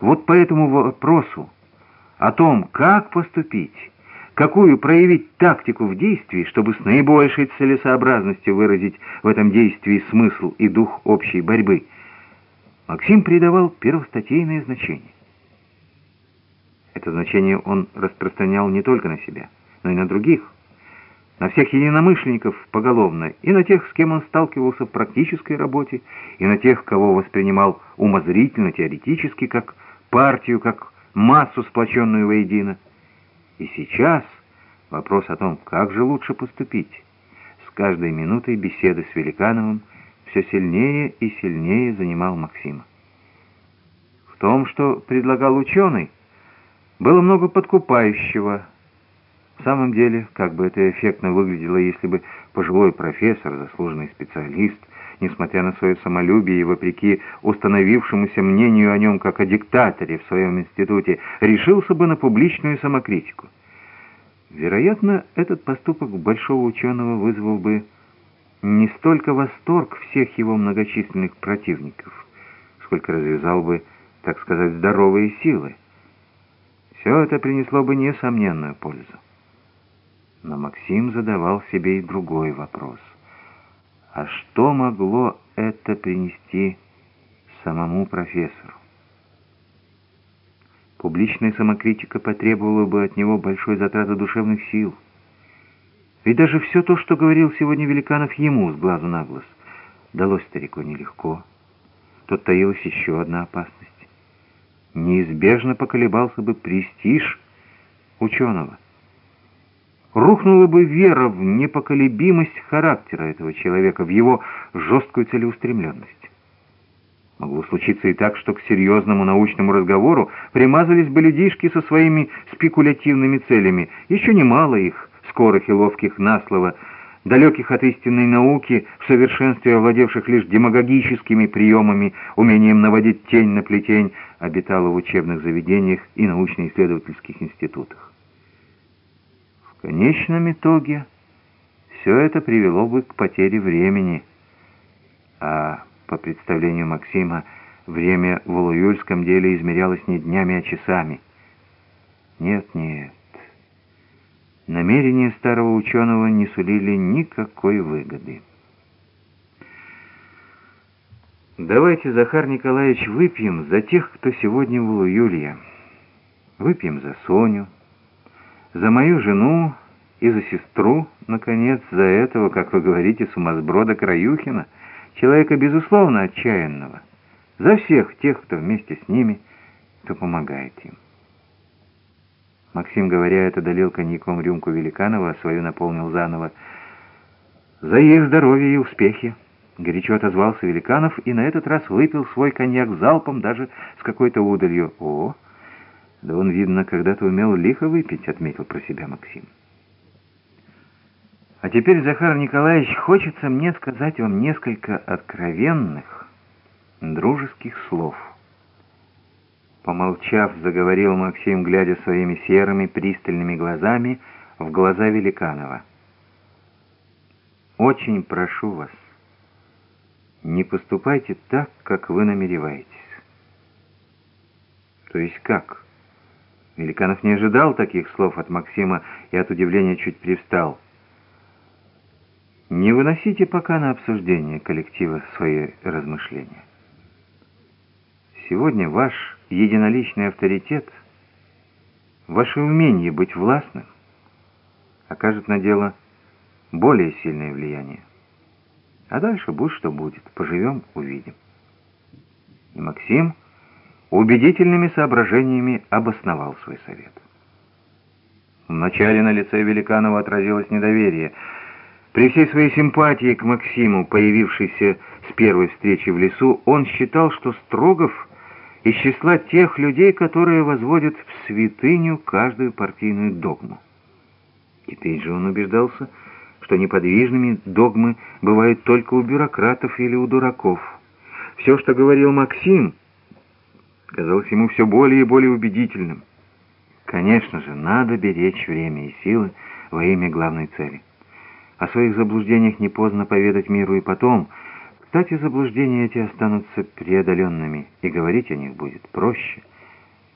Вот по этому вопросу, о том, как поступить, какую проявить тактику в действии, чтобы с наибольшей целесообразностью выразить в этом действии смысл и дух общей борьбы, Максим придавал первостатейное значение. Это значение он распространял не только на себя, но и на других, на всех единомышленников поголовно, и на тех, с кем он сталкивался в практической работе, и на тех, кого воспринимал умозрительно, теоретически, как партию, как массу, сплоченную воедино. И сейчас вопрос о том, как же лучше поступить, с каждой минутой беседы с Великановым все сильнее и сильнее занимал Максима. В том, что предлагал ученый, было много подкупающего. В самом деле, как бы это эффектно выглядело, если бы пожилой профессор, заслуженный специалист, несмотря на свое самолюбие и вопреки установившемуся мнению о нем как о диктаторе в своем институте, решился бы на публичную самокритику. Вероятно, этот поступок большого ученого вызвал бы не столько восторг всех его многочисленных противников, сколько развязал бы, так сказать, здоровые силы. Все это принесло бы несомненную пользу. Но Максим задавал себе и другой вопрос — а что могло это принести самому профессору? Публичная самокритика потребовала бы от него большой затраты душевных сил. Ведь даже все то, что говорил сегодня Великанов ему с глазу на глаз, далось старику нелегко. Тут таилась еще одна опасность. Неизбежно поколебался бы престиж ученого рухнула бы вера в непоколебимость характера этого человека, в его жесткую целеустремленность. Могло случиться и так, что к серьезному научному разговору примазались бы людишки со своими спекулятивными целями. Еще немало их, скорых и ловких на слово, далеких от истинной науки, в совершенстве овладевших лишь демагогическими приемами, умением наводить тень на плетень, обитало в учебных заведениях и научно-исследовательских институтах. Конечном итоге все это привело бы к потере времени, а по представлению Максима время в Улуюльском деле измерялось не днями, а часами. Нет, нет. Намерения старого ученого не сулили никакой выгоды. Давайте, Захар Николаевич, выпьем за тех, кто сегодня в Улуюлье. Выпьем за Соню, за мою жену и за сестру, наконец, за этого, как вы говорите, сумасброда Краюхина, человека, безусловно, отчаянного, за всех тех, кто вместе с ними, кто помогает им. Максим, говоря это, долил коньяком рюмку Великанова, а свою наполнил заново. «За их здоровье и успехи!» Горячо отозвался Великанов и на этот раз выпил свой коньяк залпом, даже с какой-то удалью. «О!» «Да он, видно, когда-то умел лихо выпить», — отметил про себя Максим. «А теперь, Захар Николаевич, хочется мне сказать вам несколько откровенных, дружеских слов». Помолчав, заговорил Максим, глядя своими серыми пристальными глазами в глаза Великанова. «Очень прошу вас, не поступайте так, как вы намереваетесь». «То есть как?» Великанов не ожидал таких слов от Максима и от удивления чуть привстал. Не выносите пока на обсуждение коллектива свои размышления. Сегодня ваш единоличный авторитет, ваше умение быть властным, окажет на дело более сильное влияние. А дальше будь что будет, поживем, увидим. И Максим убедительными соображениями обосновал свой совет. Вначале на лице Великанова отразилось недоверие. При всей своей симпатии к Максиму, появившейся с первой встречи в лесу, он считал, что Строгов из числа тех людей, которые возводят в святыню каждую партийную догму. Теперь же он убеждался, что неподвижными догмы бывают только у бюрократов или у дураков. Все, что говорил Максим казалось ему все более и более убедительным. Конечно же, надо беречь время и силы во имя главной цели. О своих заблуждениях не поздно поведать миру и потом. Кстати, заблуждения эти останутся преодоленными, и говорить о них будет проще –